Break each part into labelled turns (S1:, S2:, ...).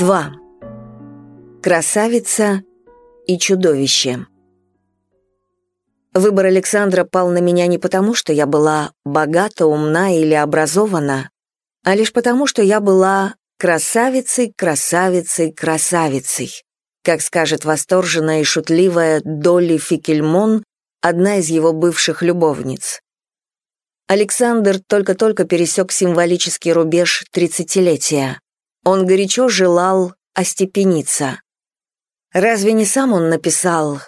S1: 2. Красавица и чудовище. Выбор Александра пал на меня не потому, что я была богата, умна или образована, а лишь потому, что я была красавицей, красавицей, красавицей, как скажет восторженная и шутливая Долли Фикельмон, одна из его бывших любовниц. Александр только-только пересек символический рубеж тридцатилетия. Он горячо желал остепениться. Разве не сам он написал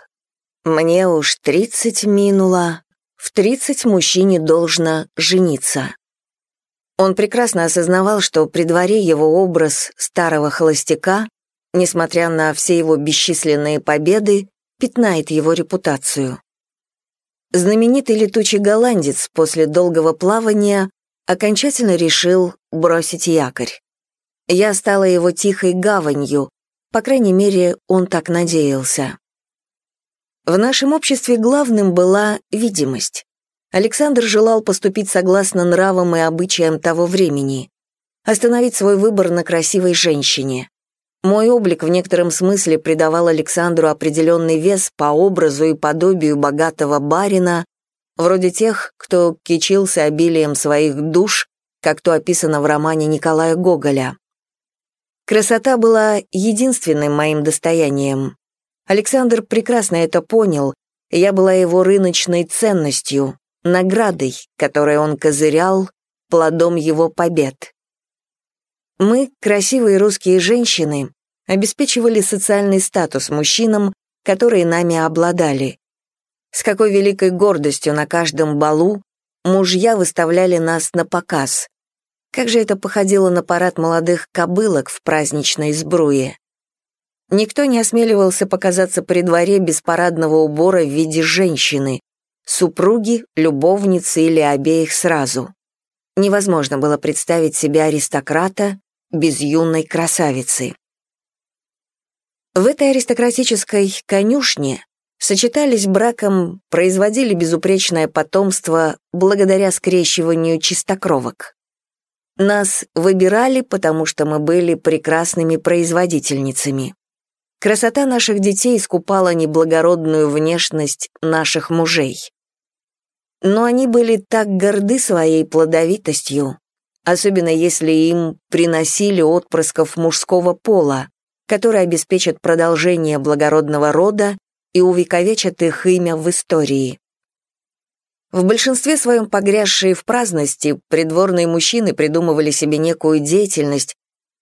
S1: «Мне уж тридцать минуло, в тридцать мужчине должно жениться». Он прекрасно осознавал, что при дворе его образ старого холостяка, несмотря на все его бесчисленные победы, пятнает его репутацию. Знаменитый летучий голландец после долгого плавания окончательно решил бросить якорь. Я стала его тихой гаванью, по крайней мере, он так надеялся. В нашем обществе главным была видимость. Александр желал поступить согласно нравам и обычаям того времени, остановить свой выбор на красивой женщине. Мой облик в некотором смысле придавал Александру определенный вес по образу и подобию богатого барина, вроде тех, кто кичился обилием своих душ, как то описано в романе Николая Гоголя. Красота была единственным моим достоянием. Александр прекрасно это понял, я была его рыночной ценностью, наградой, которой он козырял, плодом его побед. Мы, красивые русские женщины, обеспечивали социальный статус мужчинам, которые нами обладали. С какой великой гордостью на каждом балу мужья выставляли нас на показ. Как же это походило на парад молодых кобылок в праздничной сбруе. Никто не осмеливался показаться при дворе без парадного убора в виде женщины, супруги, любовницы или обеих сразу. Невозможно было представить себе аристократа без юной красавицы. В этой аристократической конюшне сочетались браком, производили безупречное потомство благодаря скрещиванию чистокровок. Нас выбирали, потому что мы были прекрасными производительницами. Красота наших детей искупала неблагородную внешность наших мужей. Но они были так горды своей плодовитостью, особенно если им приносили отпрысков мужского пола, которые обеспечат продолжение благородного рода и увековечат их имя в истории. В большинстве своем погрязшие в праздности, придворные мужчины придумывали себе некую деятельность,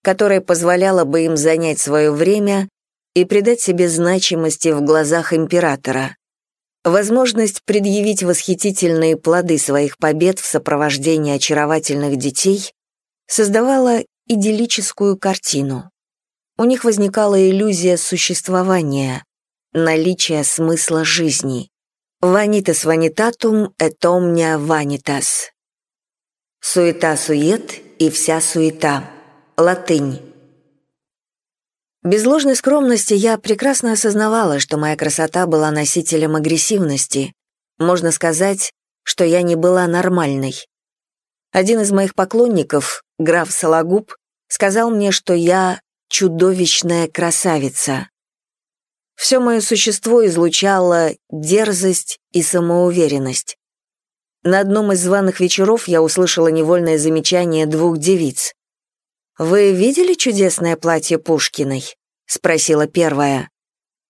S1: которая позволяла бы им занять свое время и придать себе значимости в глазах императора. Возможность предъявить восхитительные плоды своих побед в сопровождении очаровательных детей создавала идиллическую картину. У них возникала иллюзия существования, наличия смысла жизни. Vanitatum et omnia vanitas. Суета-сует и вся суета. Латынь. Без ложной скромности я прекрасно осознавала, что моя красота была носителем агрессивности. Можно сказать, что я не была нормальной. Один из моих поклонников, граф Сологуб, сказал мне, что я чудовищная красавица. Все мое существо излучало дерзость и самоуверенность. На одном из званых вечеров я услышала невольное замечание двух девиц. «Вы видели чудесное платье Пушкиной?» — спросила первая.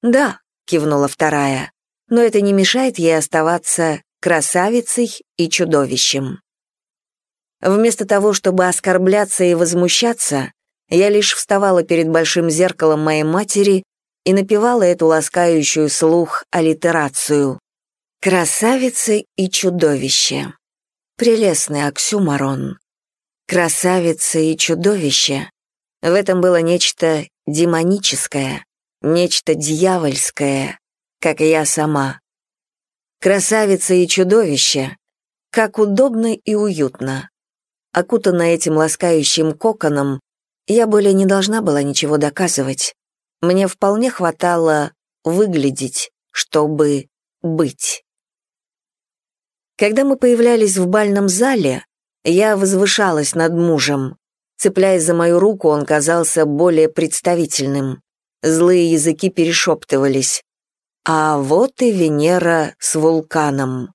S1: «Да», — кивнула вторая, «но это не мешает ей оставаться красавицей и чудовищем». Вместо того, чтобы оскорбляться и возмущаться, я лишь вставала перед большим зеркалом моей матери и напевала эту ласкающую слух аллитерацию. «Красавица и чудовище». Прелестный оксюмарон. Красавица и чудовище. В этом было нечто демоническое, нечто дьявольское, как и я сама. Красавица и чудовище. Как удобно и уютно. Окутанная этим ласкающим коконом, я более не должна была ничего доказывать. Мне вполне хватало выглядеть, чтобы быть. Когда мы появлялись в бальном зале, я возвышалась над мужем. Цепляясь за мою руку, он казался более представительным. Злые языки перешептывались. А вот и Венера с вулканом.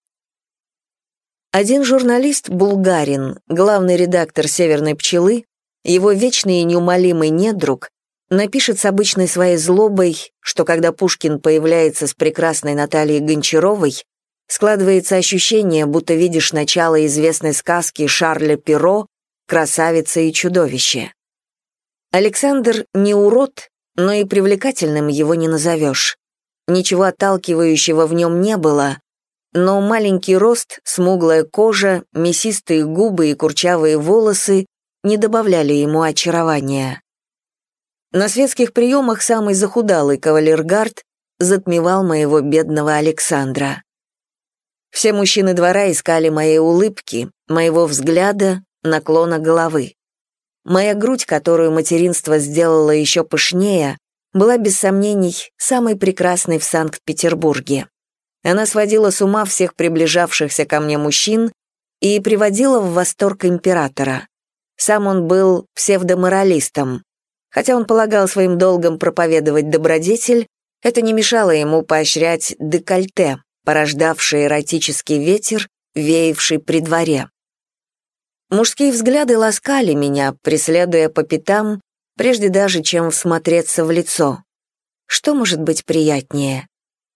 S1: Один журналист, булгарин, главный редактор «Северной пчелы», его вечный и неумолимый недруг, напишет с обычной своей злобой, что когда Пушкин появляется с прекрасной Натальей Гончаровой, складывается ощущение, будто видишь начало известной сказки Шарля Перро «Красавица и чудовище». Александр не урод, но и привлекательным его не назовешь. Ничего отталкивающего в нем не было, но маленький рост, смуглая кожа, мясистые губы и курчавые волосы не добавляли ему очарования. На светских приемах самый захудалый кавалергард затмевал моего бедного Александра. Все мужчины двора искали моей улыбки, моего взгляда, наклона головы. Моя грудь, которую материнство сделало еще пышнее, была без сомнений самой прекрасной в Санкт-Петербурге. Она сводила с ума всех приближавшихся ко мне мужчин и приводила в восторг императора. Сам он был псевдоморалистом. Хотя он полагал своим долгом проповедовать добродетель, это не мешало ему поощрять декольте, порождавший эротический ветер, веявший при дворе. Мужские взгляды ласкали меня, преследуя по пятам, прежде даже чем всмотреться в лицо. Что может быть приятнее?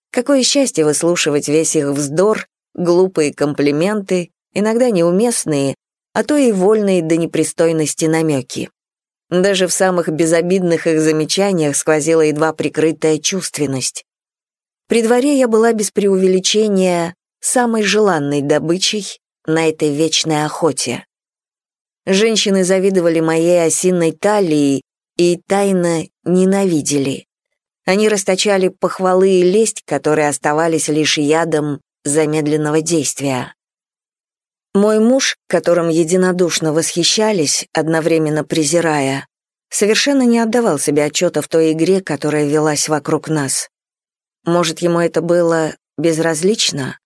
S1: Какое счастье выслушивать весь их вздор, глупые комплименты, иногда неуместные, а то и вольные до непристойности намеки. Даже в самых безобидных их замечаниях сквозила едва прикрытая чувственность. При дворе я была без преувеличения самой желанной добычей на этой вечной охоте. Женщины завидовали моей осинной талии и тайно ненавидели. Они расточали похвалы и лесть, которые оставались лишь ядом замедленного действия. Мой муж, которым единодушно восхищались, одновременно презирая, совершенно не отдавал себе отчета в той игре, которая велась вокруг нас. Может, ему это было безразлично?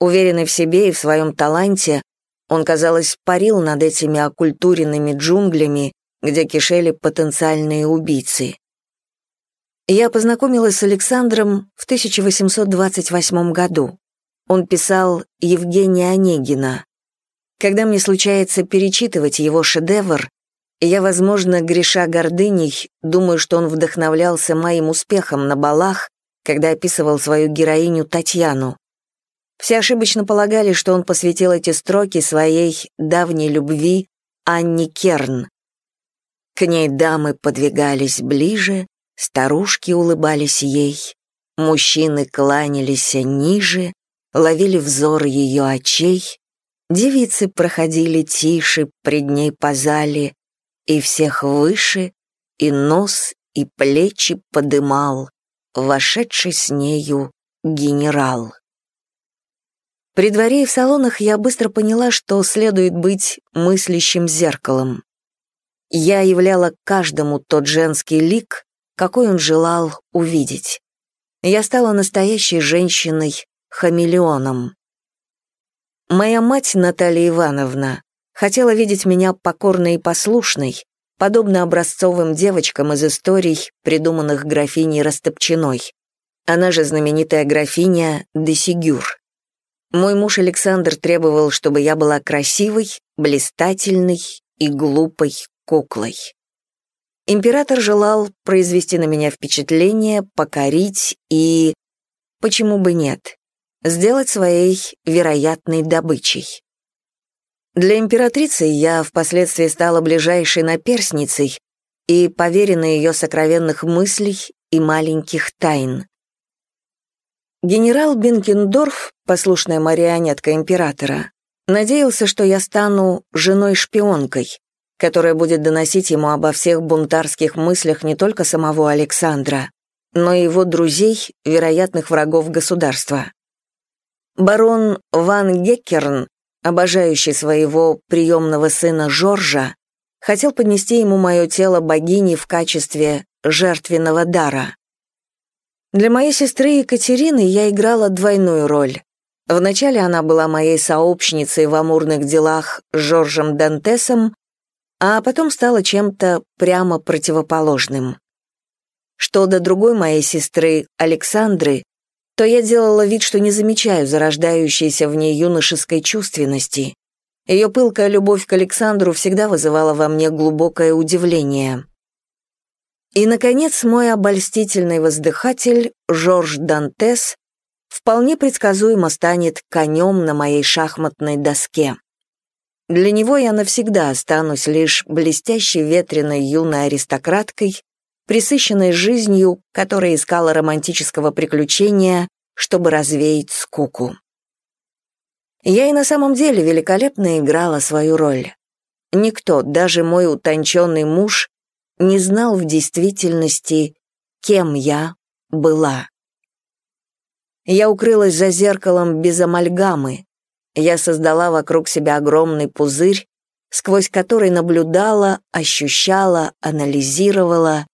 S1: Уверенный в себе и в своем таланте, он, казалось, парил над этими оккультуренными джунглями, где кишели потенциальные убийцы. Я познакомилась с Александром в 1828 году. Он писал Евгения Онегина. Когда мне случается перечитывать его шедевр, я, возможно, греша гордыней, думаю, что он вдохновлялся моим успехом на балах, когда описывал свою героиню Татьяну. Все ошибочно полагали, что он посвятил эти строки своей давней любви Анне Керн. К ней дамы подвигались ближе, старушки улыбались ей, мужчины кланялись ниже, ловили взор ее очей, девицы проходили тише пред ней по зале, и всех выше, и нос, и плечи подымал, вошедший с нею генерал. При дворе и в салонах я быстро поняла, что следует быть мыслящим зеркалом. Я являла каждому тот женский лик, какой он желал увидеть. Я стала настоящей женщиной-хамелеоном. Моя мать, Наталья Ивановна, хотела видеть меня покорной и послушной, подобно образцовым девочкам из историй, придуманных графиней Растопчиной. Она же знаменитая графиня Десигюр. Мой муж Александр требовал, чтобы я была красивой, блистательной и глупой куклой. Император желал произвести на меня впечатление, покорить и... Почему бы нет? Сделать своей вероятной добычей. Для императрицы я впоследствии стала ближайшей наперсницей и поверенной ее сокровенных мыслей и маленьких тайн. Генерал Бенкендорф, послушная марионетка императора, надеялся, что я стану женой-шпионкой, которая будет доносить ему обо всех бунтарских мыслях не только самого Александра, но и его друзей, вероятных врагов государства. Барон Ван Геккерн, обожающий своего приемного сына Жоржа, хотел поднести ему мое тело богини в качестве жертвенного дара. Для моей сестры Екатерины я играла двойную роль. Вначале она была моей сообщницей в амурных делах с Жоржем Дантесом, а потом стала чем-то прямо противоположным. Что до другой моей сестры, Александры, то я делала вид, что не замечаю зарождающейся в ней юношеской чувственности. Ее пылкая любовь к Александру всегда вызывала во мне глубокое удивление. И, наконец, мой обольстительный воздыхатель, Жорж Дантес, вполне предсказуемо станет конем на моей шахматной доске. Для него я навсегда останусь лишь блестящей ветреной юной аристократкой, присыщенной жизнью, которая искала романтического приключения, чтобы развеять скуку. Я и на самом деле великолепно играла свою роль. Никто, даже мой утонченный муж, не знал в действительности, кем я была. Я укрылась за зеркалом без амальгамы. Я создала вокруг себя огромный пузырь, сквозь который наблюдала, ощущала, анализировала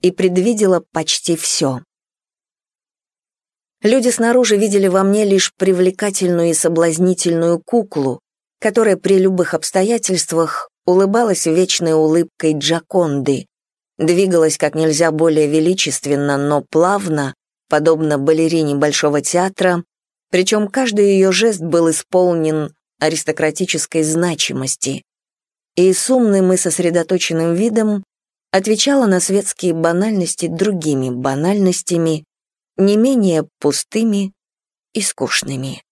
S1: и предвидела почти все. Люди снаружи видели во мне лишь привлекательную и соблазнительную куклу, которая при любых обстоятельствах улыбалась вечной улыбкой Джаконды, двигалась как нельзя более величественно, но плавно, подобно балерине Большого театра, причем каждый ее жест был исполнен аристократической значимости. И с умным и сосредоточенным видом отвечала на светские банальности другими банальностями, не менее пустыми и скучными.